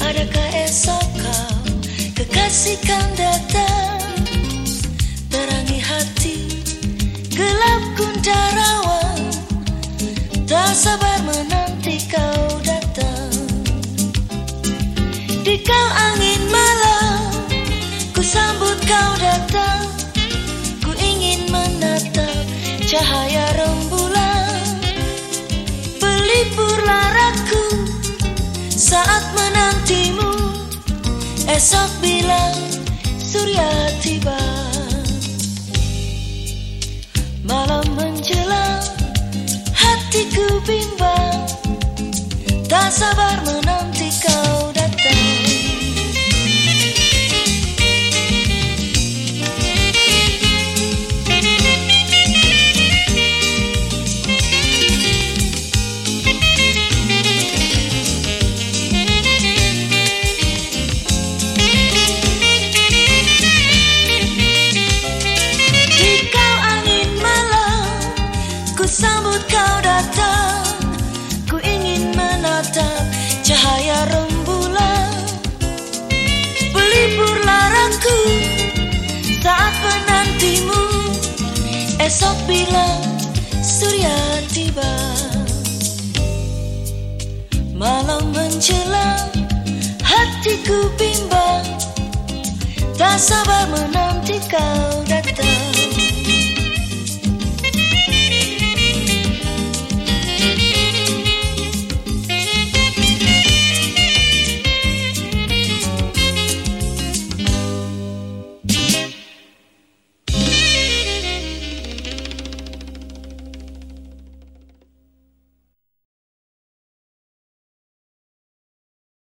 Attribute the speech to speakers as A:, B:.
A: Adakah esok kau kekasihkan datang? Terangi hati gelap gundah Tak sabar menanti kau datang. Di kau angin malam Ku sambut kau datang. Ku ingin menatap cahaya rembulan menantimu. Esok bila surya tiba. Malam menjelang hatiku bimbang. Tak sabar menanti sambut kau datang. Ku ingin menatap cahaya rembulan. Pelipur larangku saat menantimu. Esok bila surya tiba. Malam menjelang hatiku bimbang. Tak sabar menanti